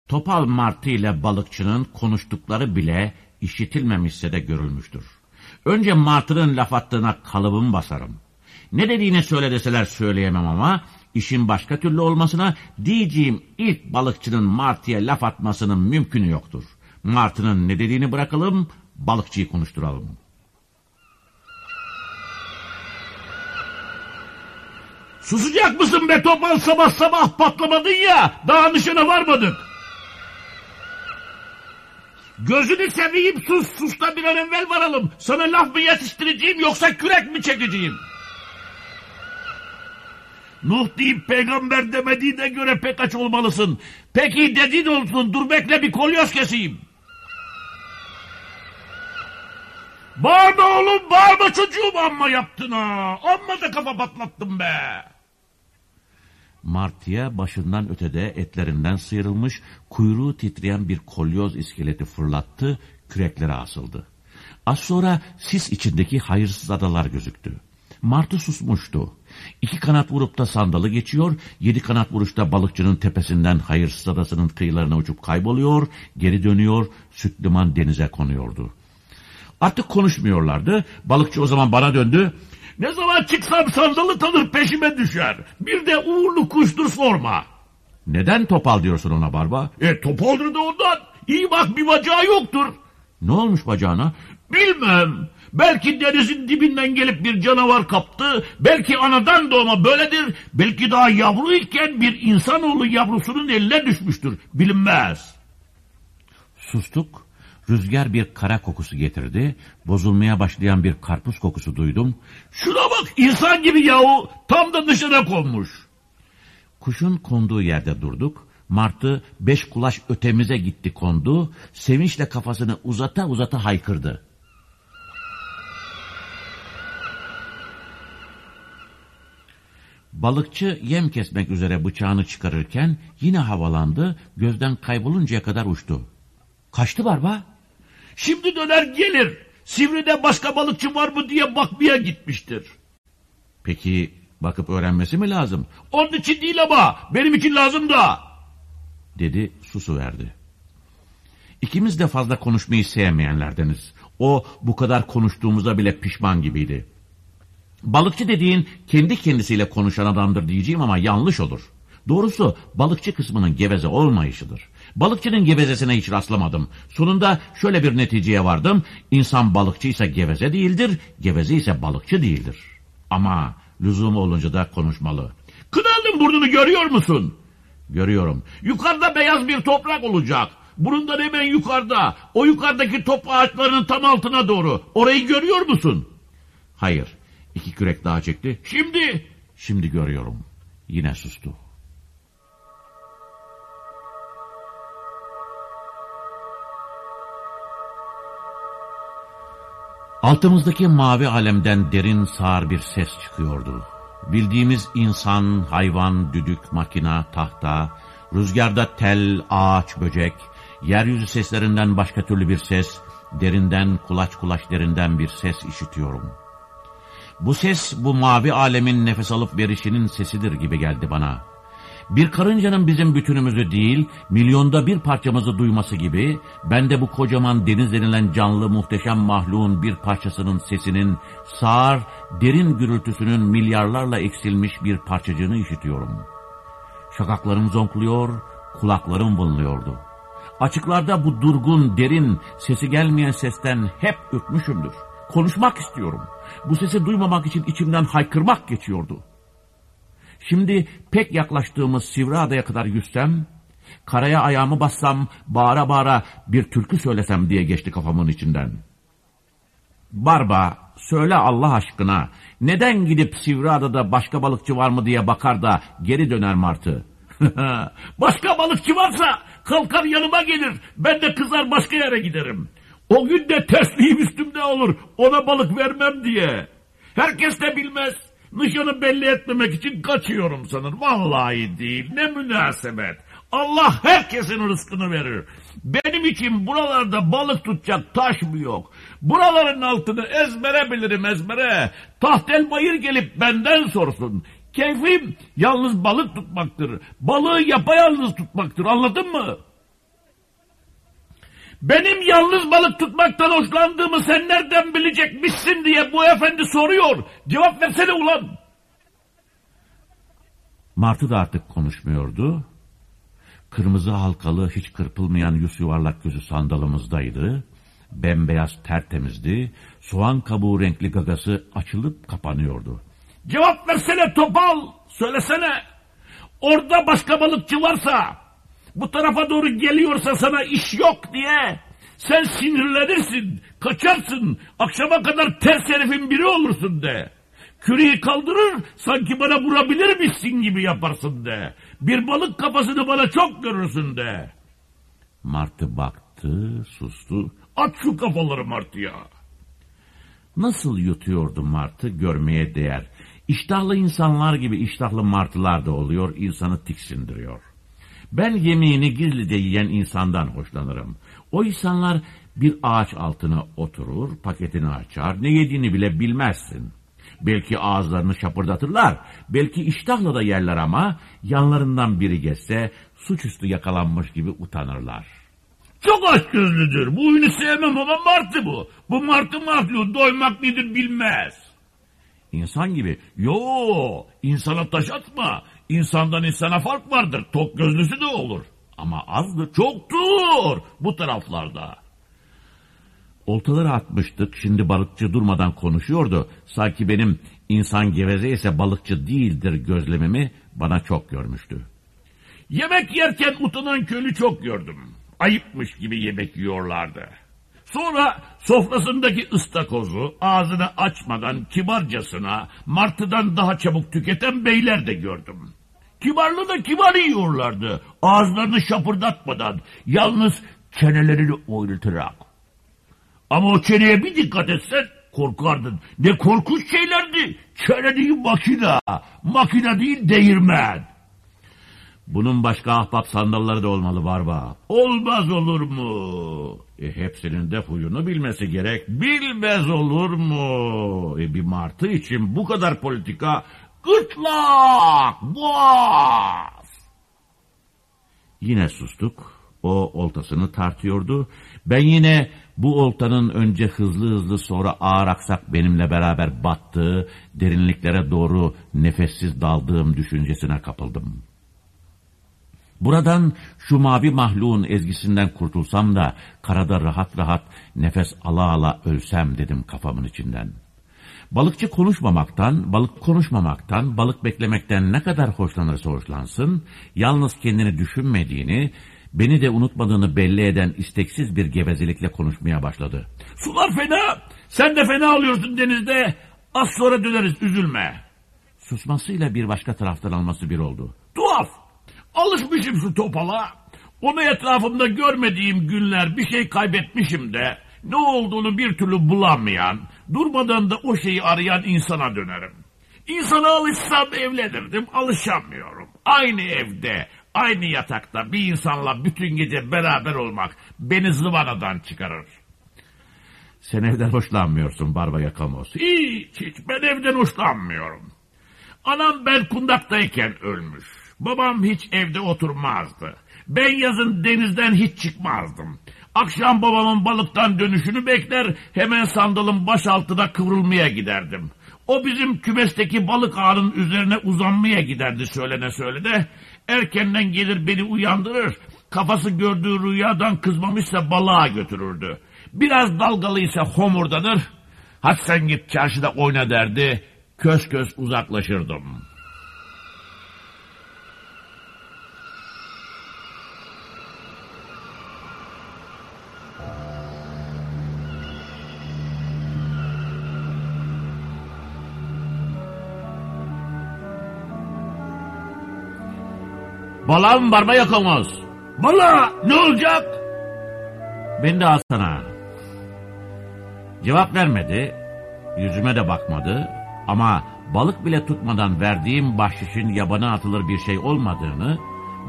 Topal martı ile balıkçının konuştukları bile işitilmemişse de görülmüştür. Önce martının laf attığına kalıbımı basarım. Ne dediğini söyle deseler söyleyemem ama işin başka türlü olmasına diyeceğim ilk balıkçının martıya laf atmasının mümkünü yoktur. Martının ne dediğini bırakalım, balıkçıyı konuşturalım. Susacak mısın be topal sabah sabah patlamadın ya, daha nişana varmadık. Gözünü seveyim sus, sus da bir an evvel varalım. Sana laf mı yetiştireceğim yoksa kürek mi çekeceğim? Nuh deyip peygamber demediğine göre pek aç olmalısın. Peki dediğin olsun dur bekle bir kolyoz keseyim. Bağırma oğlum bağırma çocuğum amma yaptın ha. Amma da kafa patlattın be. Martıya başından ötede etlerinden sıyrılmış, kuyruğu titreyen bir kolyoz iskeleti fırlattı, küreklere asıldı. Az sonra sis içindeki hayırsız adalar gözüktü. Martı susmuştu. İki kanat vurup da sandalı geçiyor, yedi kanat vuruşta balıkçının tepesinden hayırsız adasının kıyılarına uçup kayboluyor, geri dönüyor, süt liman denize konuyordu. Artık konuşmuyorlardı. Balıkçı o zaman bana döndü. Ne zaman çıksam sandalı tanır peşime düşer. Bir de uğurlu kuştur sorma. Neden topal diyorsun ona barba? E topaldır da ondan. İyi bak bir bacağı yoktur. Ne olmuş bacağına? Bilmem. Belki denizin dibinden gelip bir canavar kaptı. Belki anadan doğma böyledir. Belki daha yavruyken bir insanoğlu yavrusunun eline düşmüştür. Bilinmez. Sustuk. Rüzgar bir kara kokusu getirdi. Bozulmaya başlayan bir karpuz kokusu duydum. Şuna bak insan gibi yahu tam da dışına konmuş. Kuşun konduğu yerde durduk. Martı beş kulaş ötemize gitti kondu. Sevinçle kafasını uzata uzata haykırdı. Balıkçı yem kesmek üzere bıçağını çıkarırken yine havalandı, gözden kayboluncaya kadar uçtu. Kaçtı barba? Şimdi döner gelir. Sivri'de başka balıkçı var mı diye bakmaya gitmiştir. Peki bakıp öğrenmesi mi lazım? Onun için değil ama benim için lazım da. Dedi susu verdi. İkimiz de fazla konuşmayı sevmeyenlerdeniz. O bu kadar konuştuğumuza bile pişman gibiydi. Balıkçı dediğin kendi kendisiyle konuşan adamdır diyeceğim ama yanlış olur. Doğrusu balıkçı kısmının geveze olmayışıdır. Balıkçının gevezesine hiç rastlamadım. Sonunda şöyle bir neticeye vardım. İnsan balıkçıysa geveze değildir, geveze ise balıkçı değildir. Ama lüzum olunca da konuşmalı. Kınalın burnunu görüyor musun? Görüyorum. Yukarıda beyaz bir toprak olacak. Burundan hemen yukarıda. O yukarıdaki top ağaçlarının tam altına doğru. Orayı görüyor musun? Hayır. İki kürek daha çekti. Şimdi? Şimdi görüyorum. Yine sustu. Altımızdaki mavi alemden derin sağır bir ses çıkıyordu. Bildiğimiz insan, hayvan, düdük, makina, tahta, rüzgarda tel, ağaç, böcek, yeryüzü seslerinden başka türlü bir ses, derinden, kulaç kulaç derinden bir ses işitiyorum. Bu ses bu mavi alemin nefes alıp verişinin sesidir gibi geldi bana. Bir karıncanın bizim bütünümüzü değil, milyonda bir parçamızı duyması gibi, ben de bu kocaman deniz denilen canlı muhteşem mahluğun bir parçasının sesinin, sağır, derin gürültüsünün milyarlarla eksilmiş bir parçacığını işitiyorum. Şakaklarım zonkluyor, kulaklarım vınlıyordu. Açıklarda bu durgun, derin, sesi gelmeyen sesten hep ürkmüşümdür. Konuşmak istiyorum. Bu sesi duymamak için içimden haykırmak geçiyordu. Şimdi pek yaklaştığımız Sivriada'ya kadar yüzsem, karaya ayağımı bassam, bağıra bağıra bir türkü söylesem diye geçti kafamın içinden. Barba, söyle Allah aşkına, neden gidip Sivriada'da başka balıkçı var mı diye bakar da geri döner martı? başka balıkçı varsa kalkar yanıma gelir, ben de kızar başka yere giderim. O gün de tersliğim üstümde olur, ona balık vermem diye. Herkes de bilmez. Nişanı belli etmemek için kaçıyorum sanır. Vallahi değil. Ne münasebet. Allah herkesin rızkını verir. Benim için buralarda balık tutacak taş mı yok? Buraların altını ezbere bilirim ezbere. Tahtel bayır gelip benden sorsun. Keyfim yalnız balık tutmaktır. Balığı yapayalnız tutmaktır anladın mı? Benim yalnız balık tutmaktan hoşlandığımı sen nereden bilecekmişsin diye bu efendi soruyor. Cevap versene ulan. Martı da artık konuşmuyordu. Kırmızı halkalı hiç kırpılmayan yüz yuvarlak gözü sandalımızdaydı. Bembeyaz tertemizdi. Soğan kabuğu renkli gagası açılıp kapanıyordu. Cevap versene topal. Söylesene. Orada başka balıkçı varsa bu tarafa doğru geliyorsa sana iş yok diye sen sinirlenirsin, kaçarsın, akşama kadar ters herifin biri olursun de. Küreği kaldırır, sanki bana vurabilir misin gibi yaparsın de. Bir balık kafasını bana çok görürsün de. Martı baktı, sustu. At şu kafaları Martı'ya. Nasıl yutuyordu Martı görmeye değer. İştahlı insanlar gibi iştahlı martılar da oluyor, insanı tiksindiriyor. Ben yemeğini gizlice yiyen insandan hoşlanırım. O insanlar bir ağaç altına oturur, paketini açar, ne yediğini bile bilmezsin. Belki ağızlarını şapırdatırlar, belki iştahla da yerler ama yanlarından biri geçse suçüstü yakalanmış gibi utanırlar. Çok aç gözlüdür. Bu oyunu sevmem ama martı bu. Bu martı mahluğu doymak nedir bilmez. İnsan gibi. Yo, insana taş atma. İnsandan insana fark vardır. Tok gözlüsü de olur. Ama azdır, çoktur bu taraflarda. Oltaları atmıştık, şimdi balıkçı durmadan konuşuyordu. Sanki benim insan geveze ise balıkçı değildir gözlemimi bana çok görmüştü. Yemek yerken utanan köylü çok gördüm. Ayıpmış gibi yemek yiyorlardı. Sonra sofrasındaki ıstakozu ağzını açmadan kibarcasına martıdan daha çabuk tüketen beyler de gördüm. Kibarlı da kibar yiyorlardı. Ağızlarını şapırdatmadan, yalnız çenelerini oynatarak. Ama o çeneye bir dikkat etsen korkardın. Ne korkunç şeylerdi. Çene değil makina. Makina değil değirmen. Bunun başka ahbap sandalları da olmalı Barba. Olmaz olur mu? E, hepsinin de huyunu bilmesi gerek. Bilmez olur mu? E, bir martı için bu kadar politika Gırtlak! Boğaz! Yine sustuk. O oltasını tartıyordu. Ben yine bu oltanın önce hızlı hızlı sonra ağır aksak benimle beraber battığı, derinliklere doğru nefessiz daldığım düşüncesine kapıldım. Buradan şu mavi mahluğun ezgisinden kurtulsam da karada rahat rahat nefes ala ala ölsem dedim kafamın içinden.'' Balıkçı konuşmamaktan, balık konuşmamaktan, balık beklemekten ne kadar hoşlanırsa hoşlansın, yalnız kendini düşünmediğini, beni de unutmadığını belli eden isteksiz bir gevezelikle konuşmaya başladı. Sular fena, sen de fena oluyorsun denizde, az sonra döneriz üzülme. Susmasıyla bir başka taraftan alması bir oldu. Tuhaf, alışmışım şu topala, onu etrafımda görmediğim günler bir şey kaybetmişim de, ne olduğunu bir türlü bulamayan, durmadan da o şeyi arayan insana dönerim. İnsana alışsam evlenirdim, alışamıyorum. Aynı evde, aynı yatakta bir insanla bütün gece beraber olmak beni zıvanadan çıkarır. Sen evden hoşlanmıyorsun Barba Yakamoz. Hiç, hiç ben evden hoşlanmıyorum. Anam ben kundaktayken ölmüş. Babam hiç evde oturmazdı. Ben yazın denizden hiç çıkmazdım. Akşam babamın balıktan dönüşünü bekler, hemen sandalın baş altına kıvrılmaya giderdim. O bizim kümesteki balık ağının üzerine uzanmaya giderdi söylene söylene. Erkenden gelir beni uyandırır, kafası gördüğü rüyadan kızmamışsa balığa götürürdü. Biraz dalgalıysa homurdanır, hadi sen git çarşıda oyna derdi, kös kös uzaklaşırdım. Balam Barba Yakamoz. Bala ne olacak? Beni de alsana. Cevap vermedi, yüzüme de bakmadı ama balık bile tutmadan verdiğim bahşişin yabana atılır bir şey olmadığını,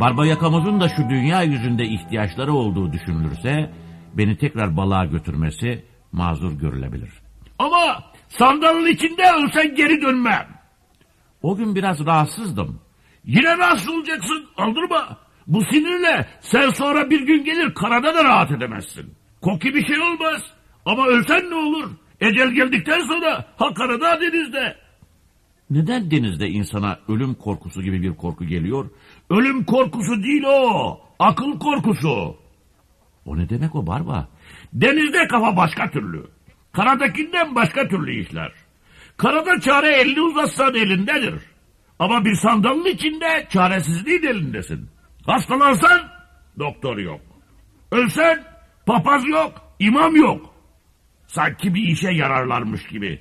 Barba Yakamoz'un da şu dünya yüzünde ihtiyaçları olduğu düşünülürse, beni tekrar balığa götürmesi mazur görülebilir. Ama sandalın içinde ölsen geri dönmem. O gün biraz rahatsızdım. Yine rahatsız olacaksın aldırma. Bu sinirle sen sonra bir gün gelir karada da rahat edemezsin. Koki bir şey olmaz. Ama ölsen ne olur? Ecel geldikten sonra ha karada denizde. Neden denizde insana ölüm korkusu gibi bir korku geliyor? Ölüm korkusu değil o. Akıl korkusu. O ne demek o Barba? Denizde kafa başka türlü. Karadakinden başka türlü işler. Karada çare elini uzatsan elindedir. Ama bir sandalın içinde çaresizliğin elindesin. Hastalansan doktor yok. Ölsen papaz yok, imam yok. Sanki bir işe yararlarmış gibi.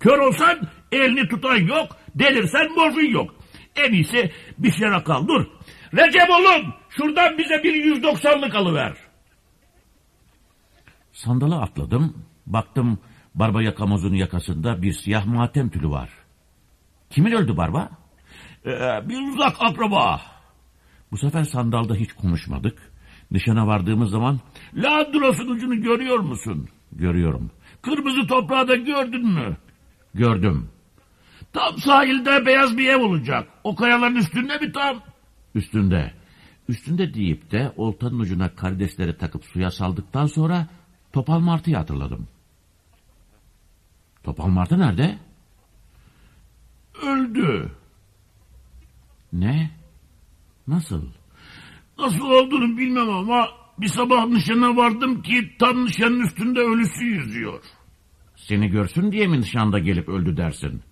Kör olsan elini tutan yok, delirsen morfin yok. En iyisi bir şey kal dur. Recep oğlum şuradan bize bir 190'lık alıver. Sandala atladım, baktım Barba Yakamoz'un yakasında bir siyah matem tülü var. Kimin öldü Barba? Ee, bir uzak akraba. Bu sefer sandalda hiç konuşmadık. Nişana vardığımız zaman... Landros'un ucunu görüyor musun? Görüyorum. Kırmızı toprağı da gördün mü? Gördüm. Tam sahilde beyaz bir ev olacak. O kayaların üstünde mi tam? Üstünde. Üstünde deyip de oltanın ucuna karidesleri takıp suya saldıktan sonra Topal Martı'yı hatırladım. Topal Martı nerede? Öldü. Ne? Nasıl? Nasıl olduğunu bilmem ama bir sabah nişana vardım ki tam nişanın üstünde ölüsü yüzüyor. Seni görsün diye mi nişanda gelip öldü dersin?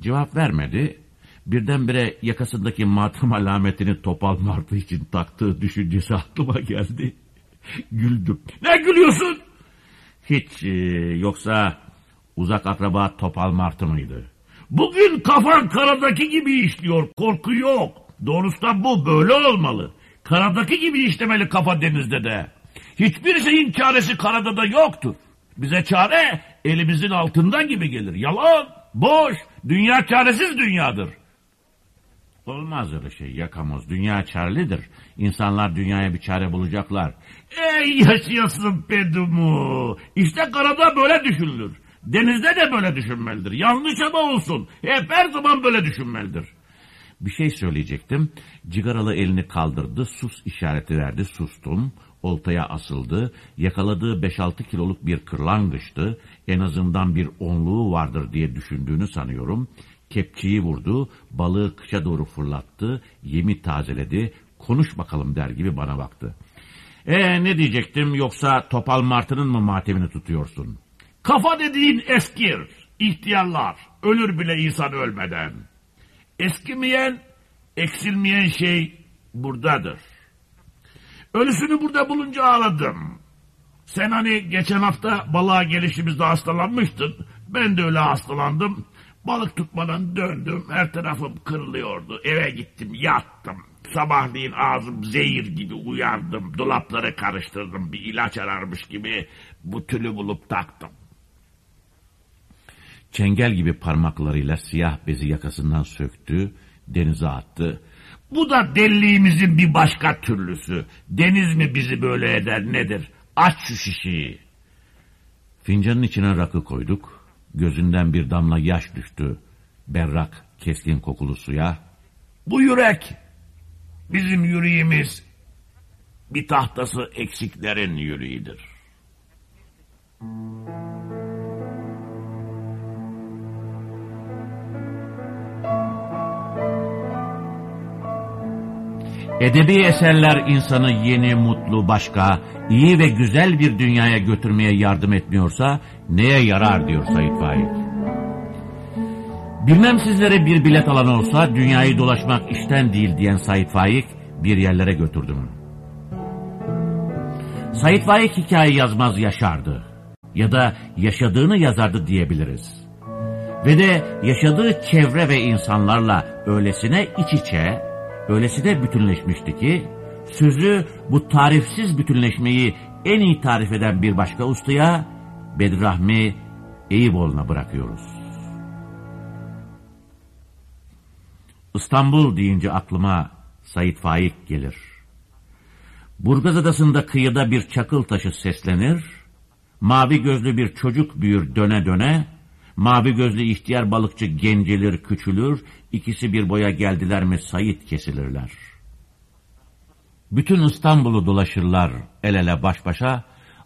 Cevap vermedi. Birdenbire yakasındaki matım alametini topal martı için taktığı düşüncesi aklıma geldi. Güldüm. Ne gülüyorsun? Hiç e, yoksa uzak akraba topal martı mıydı? Bugün kafan karadaki gibi işliyor. Korku yok. Doğrusu da bu böyle olmalı. Karadaki gibi işlemeli kafa denizde de. Hiçbir şeyin çaresi karada da yoktur. Bize çare elimizin altından gibi gelir. Yalan, boş, dünya çaresiz dünyadır. Olmaz öyle şey yakamoz. Dünya çarelidir. İnsanlar dünyaya bir çare bulacaklar. Ey yaşayasın pedumu. İşte karada böyle düşünülür. Denizde de böyle düşünmelidir. Yanlış ama olsun. Hep her zaman böyle düşünmelidir. Bir şey söyleyecektim. Cigaralı elini kaldırdı, sus işareti verdi, sustum. Oltaya asıldı. Yakaladığı 5-6 kiloluk bir kırlangıçtı. En azından bir onluğu vardır diye düşündüğünü sanıyorum. Kepçeyi vurdu, balığı kışa doğru fırlattı, yemi tazeledi, konuş bakalım der gibi bana baktı. E ne diyecektim yoksa Topal Martı'nın mı matemini tutuyorsun? Kafa dediğin eskir, ihtiyarlar, ölür bile insan ölmeden. Eskimeyen, eksilmeyen şey buradadır. Ölüsünü burada bulunca ağladım. Sen hani geçen hafta balığa gelişimizde hastalanmıştın. Ben de öyle hastalandım. Balık tutmadan döndüm. Her tarafım kırılıyordu. Eve gittim, yattım. Sabahleyin ağzım zehir gibi uyardım. Dolapları karıştırdım. Bir ilaç ararmış gibi bu tülü bulup taktım. Çengel gibi parmaklarıyla siyah bezi yakasından söktü, denize attı. Bu da deliliğimizin bir başka türlüsü. Deniz mi bizi böyle eder nedir? Aç şu şişeyi. Fincanın içine rakı koyduk. Gözünden bir damla yaş düştü. Berrak, keskin kokulu suya. Bu yürek, bizim yüreğimiz bir tahtası eksiklerin yüreğidir. Edebi eserler insanı yeni, mutlu, başka, iyi ve güzel bir dünyaya götürmeye yardım etmiyorsa neye yarar diyor Said Faik. Bilmem sizlere bir bilet alan olsa dünyayı dolaşmak işten değil diyen Said Faik bir yerlere götürdüm. Said Faik hikaye yazmaz yaşardı. Ya da yaşadığını yazardı diyebiliriz. Ve de yaşadığı çevre ve insanlarla öylesine iç içe, öylesine bütünleşmişti ki, sözü bu tarifsiz bütünleşmeyi en iyi tarif eden bir başka ustaya, Bedrahmi Eyüboğlu'na bırakıyoruz. İstanbul deyince aklıma Said Faik gelir. Burgaz Adası'nda kıyıda bir çakıl taşı seslenir, mavi gözlü bir çocuk büyür döne döne, mavi gözlü ihtiyar balıkçı gencelir küçülür, ikisi bir boya geldiler mi Said kesilirler. Bütün İstanbul'u dolaşırlar el ele baş başa,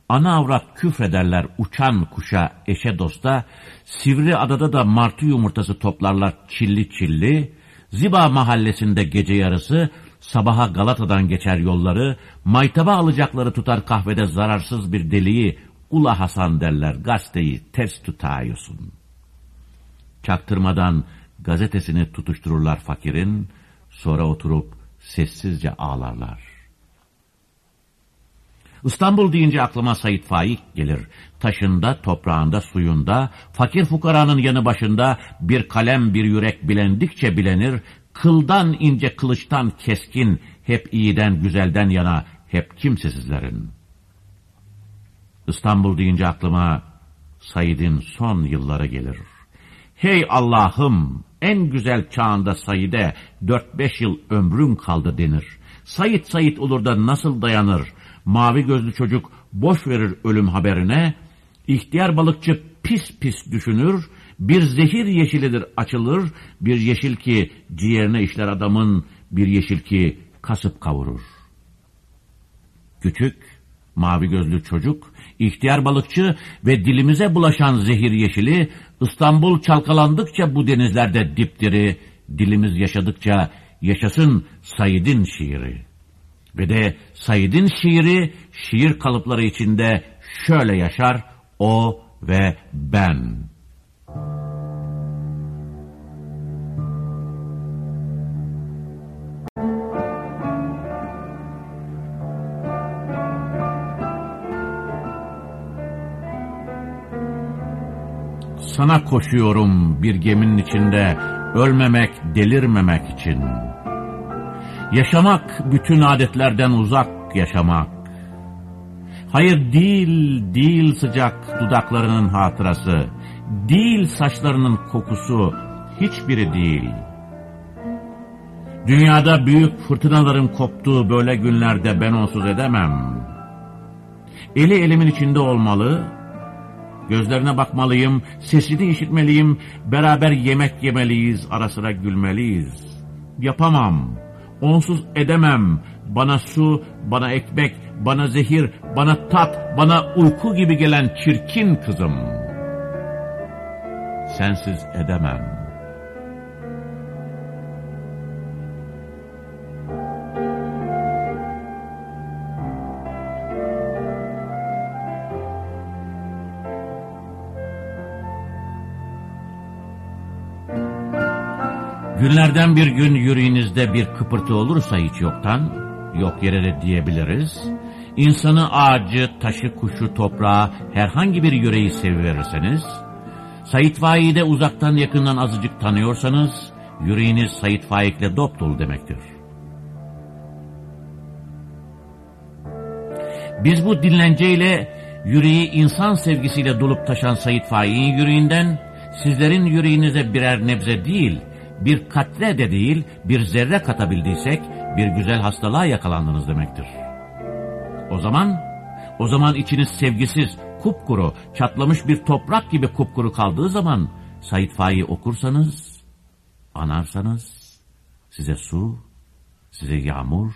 ana avrat küfrederler uçan kuşa eşe dosta, Sivri adada da martı yumurtası toplarlar çilli çilli, Ziba mahallesinde gece yarısı, sabaha Galata'dan geçer yolları, maytaba alacakları tutar kahvede zararsız bir deliği, Ula Hasan derler gazeteyi ters tutayıyorsun. Çaktırmadan gazetesini tutuştururlar fakirin, sonra oturup sessizce ağlarlar. İstanbul deyince aklıma Said Faik gelir. Taşında, toprağında, suyunda, fakir fukaranın yanı başında bir kalem bir yürek bilendikçe bilenir, kıldan ince kılıçtan keskin, hep iyiden güzelden yana, hep kimsesizlerin. İstanbul deyince aklıma Said'in son yılları gelir. Hey Allah'ım en güzel çağında Said'e dört beş yıl ömrüm kaldı denir. Said Said olur da nasıl dayanır? Mavi gözlü çocuk boş verir ölüm haberine. İhtiyar balıkçı pis pis düşünür. Bir zehir yeşilidir açılır. Bir yeşil ki ciğerine işler adamın. Bir yeşil ki kasıp kavurur. Küçük, mavi gözlü çocuk, ihtiyar balıkçı ve dilimize bulaşan zehir yeşili, İstanbul çalkalandıkça bu denizlerde dipdiri, dilimiz yaşadıkça yaşasın Said'in şiiri. Ve de Said'in şiiri, şiir kalıpları içinde şöyle yaşar, o ve ben. Sana koşuyorum bir geminin içinde, ölmemek, delirmemek için. Yaşamak, bütün adetlerden uzak yaşamak. Hayır değil, değil sıcak dudaklarının hatırası, değil saçlarının kokusu, hiçbiri değil. Dünyada büyük fırtınaların koptuğu böyle günlerde ben onsuz edemem. Eli elimin içinde olmalı, Gözlerine bakmalıyım, sesini işitmeliyim, beraber yemek yemeliyiz, ara sıra gülmeliyiz. Yapamam, onsuz edemem. Bana su, bana ekmek, bana zehir, bana tat, bana uyku gibi gelen çirkin kızım. Sensiz edemem.'' Günlerden bir gün yüreğinizde bir kıpırtı olursa hiç yoktan, yok yere de diyebiliriz. İnsanı, ağacı, taşı, kuşu, toprağa, herhangi bir yüreği seviverirseniz, Sait Faik'i uzaktan yakından azıcık tanıyorsanız, yüreğiniz Sait Faik'le dop dolu demektir. Biz bu dinlenceyle yüreği insan sevgisiyle dolup taşan Sait Faik'in yüreğinden, sizlerin yüreğinize birer nebze değil, bir katre de değil, bir zerre katabildiysek bir güzel hastalığa yakalandınız demektir. O zaman, o zaman içiniz sevgisiz, kupkuru, çatlamış bir toprak gibi kupkuru kaldığı zaman Said Faik'i okursanız, anarsanız size su, size yağmur,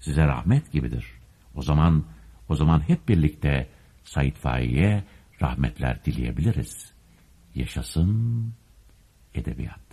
size rahmet gibidir. O zaman, o zaman hep birlikte Said Faik'e rahmetler dileyebiliriz. Yaşasın edebiyat.